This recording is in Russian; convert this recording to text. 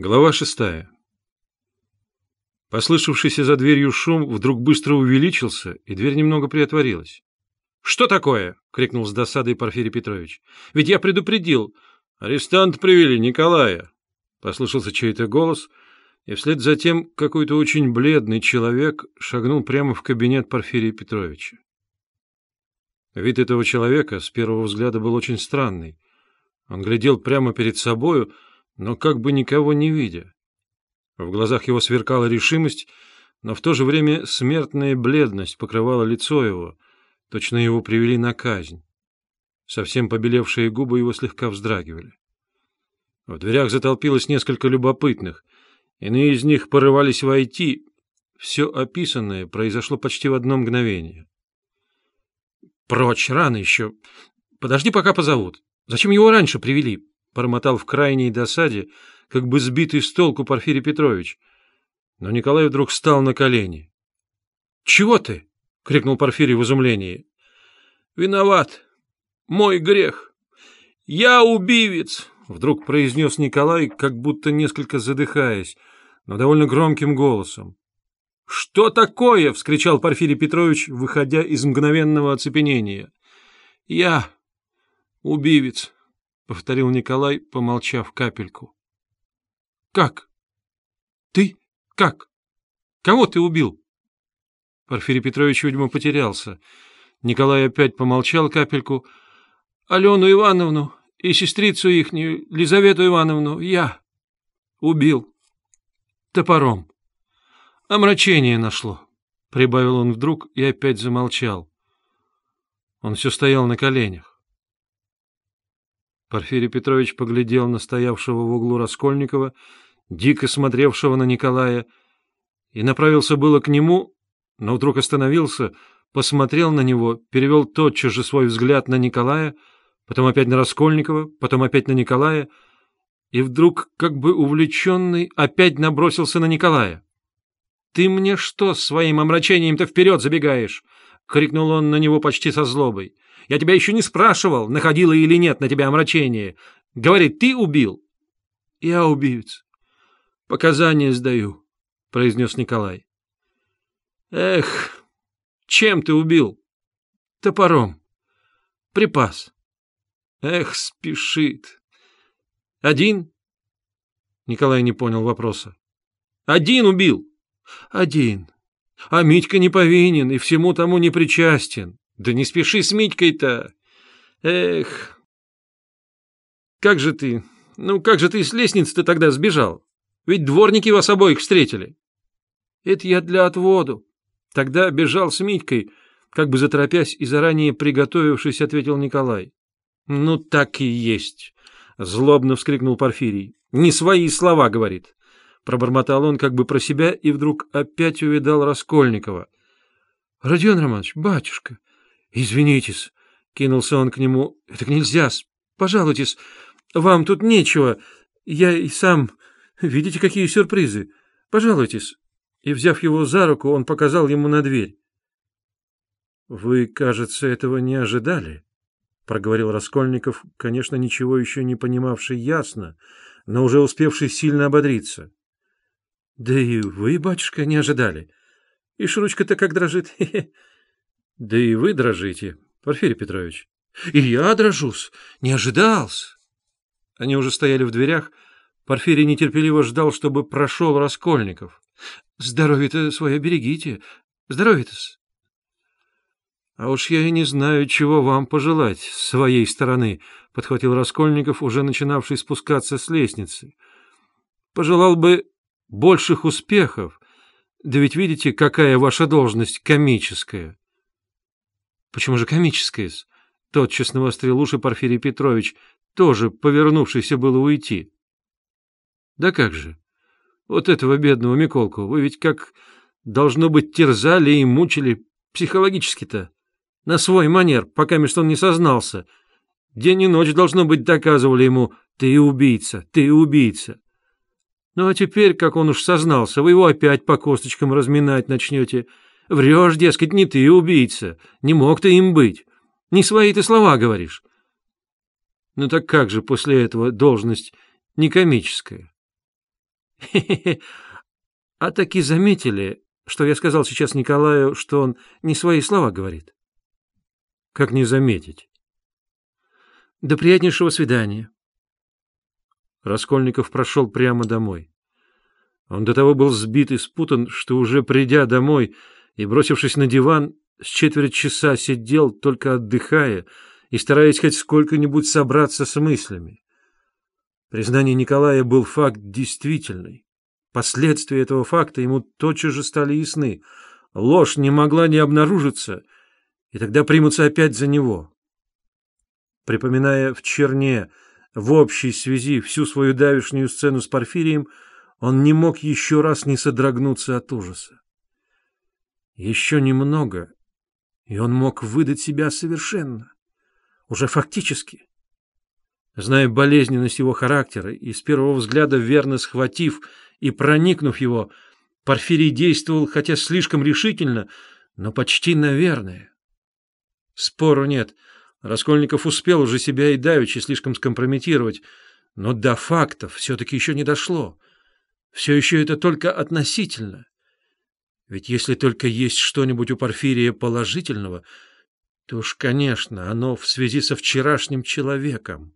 Глава шестая. Послышавшийся за дверью шум вдруг быстро увеличился, и дверь немного приотворилась. — Что такое? — крикнул с досадой Порфирий Петрович. — Ведь я предупредил. — Арестант привели Николая. Послышался чей-то голос, и вслед за тем какой-то очень бледный человек шагнул прямо в кабинет Порфирия Петровича. Вид этого человека с первого взгляда был очень странный. Он глядел прямо перед собою, — но как бы никого не видя. В глазах его сверкала решимость, но в то же время смертная бледность покрывала лицо его, точно его привели на казнь. Совсем побелевшие губы его слегка вздрагивали. В дверях затолпилось несколько любопытных, иные из них порывались войти. Все описанное произошло почти в одно мгновение. — Прочь, рано еще. Подожди, пока позовут. Зачем его раньше привели? Бормотал в крайней досаде, как бы сбитый с толку Порфирий Петрович. Но Николай вдруг встал на колени. — Чего ты? — крикнул Порфирий в изумлении. — Виноват. Мой грех. Я убивец! — вдруг произнес Николай, как будто несколько задыхаясь, но довольно громким голосом. — Что такое? — вскричал Порфирий Петрович, выходя из мгновенного оцепенения. — Я убивец. — повторил Николай, помолчав капельку. — Как? Ты? Как? Кого ты убил? Порфирий Петрович, видимо, потерялся. Николай опять помолчал капельку. — Алену Ивановну и сестрицу ихнюю, Лизавету Ивановну, я убил. Топором. Омрачение нашло, — прибавил он вдруг и опять замолчал. Он все стоял на коленях. Порфирий Петрович поглядел на стоявшего в углу Раскольникова, дико смотревшего на Николая, и направился было к нему, но вдруг остановился, посмотрел на него, перевел тотчас же свой взгляд на Николая, потом опять на Раскольникова, потом опять на Николая, и вдруг, как бы увлеченный, опять набросился на Николая. — Ты мне что своим омрачением-то вперед забегаешь? — крикнул он на него почти со злобой. Я тебя еще не спрашивал, находило или нет на тебя омрачение. Говорит, ты убил? — Я убивец. — Показания сдаю, — произнес Николай. — Эх, чем ты убил? — Топором. — Припас. — Эх, спешит. — Один? Николай не понял вопроса. — Один убил? — Один. А Митька не повинен и всему тому не причастен. Да не спеши с Митькой-то. Эх. Как же ты, ну как же ты с лестницы-то тогда сбежал? Ведь дворники вас обоих встретили. Это я для отводу. Тогда бежал с Митькой, как бы заторопясь и заранее приготовившись, ответил Николай. Ну так и есть. Злобно вскрикнул Порфирий. Не свои слова, говорит. Пробормотал он как бы про себя и вдруг опять увидал Раскольникова. — Родион Романович, батюшка, «Извинитесь», — кинулся он к нему, — «это нельзя, пожалуйтесь, вам тут нечего, я и сам... Видите, какие сюрпризы? Пожалуйтесь». И, взяв его за руку, он показал ему на дверь. «Вы, кажется, этого не ожидали», — проговорил Раскольников, конечно, ничего еще не понимавший ясно, но уже успевший сильно ободриться. «Да и вы, батюшка, не ожидали. И шручка-то как дрожит. Да и вы дрожите, Порфирий Петрович. И я дрожусь. Не ожидался. Они уже стояли в дверях. Порфирий нетерпеливо ждал, чтобы прошел Раскольников. Здоровье-то свое берегите. Здоровье-то. А уж я и не знаю, чего вам пожелать с своей стороны, — подхватил Раскольников, уже начинавший спускаться с лестницы. Пожелал бы больших успехов. Да ведь видите, какая ваша должность комическая. Почему же комическое -с? Тотчас навострил уши Порфирий Петрович, тоже повернувшийся было уйти. Да как же? Вот этого бедного Миколку вы ведь как, должно быть, терзали и мучили психологически-то. На свой манер, пока между он не сознался. День и ночь, должно быть, доказывали ему «ты убийца, ты убийца». Ну а теперь, как он уж сознался, вы его опять по косточкам разминать начнете — Врешь, дескать, не ты убийца, не мог ты им быть. Не свои ты слова говоришь. Ну так как же после этого должность не комическая? А таки заметили, что я сказал сейчас Николаю, что он не свои слова говорит? Как не заметить? До приятнейшего свидания. Раскольников прошел прямо домой. Он до того был сбит и спутан, что уже придя домой и бросившись на диван, с четверть часа сидел, только отдыхая и стараясь хоть сколько-нибудь собраться с мыслями. Признание Николая был факт действительный. Последствия этого факта ему тотчас же стали ясны. Ложь не могла не обнаружиться, и тогда примутся опять за него. Припоминая в черне, в общей связи всю свою давешнюю сцену с Порфирием, он не мог еще раз не содрогнуться от ужаса. Еще немного, и он мог выдать себя совершенно, уже фактически. Зная болезненность его характера и с первого взгляда верно схватив и проникнув его, Порфирий действовал, хотя слишком решительно, но почти наверное. Спору нет. Раскольников успел уже себя и давеча слишком скомпрометировать, но до фактов все-таки еще не дошло. Все еще это только относительно. Ведь если только есть что-нибудь у Порфирия положительного, то уж, конечно, оно в связи со вчерашним человеком.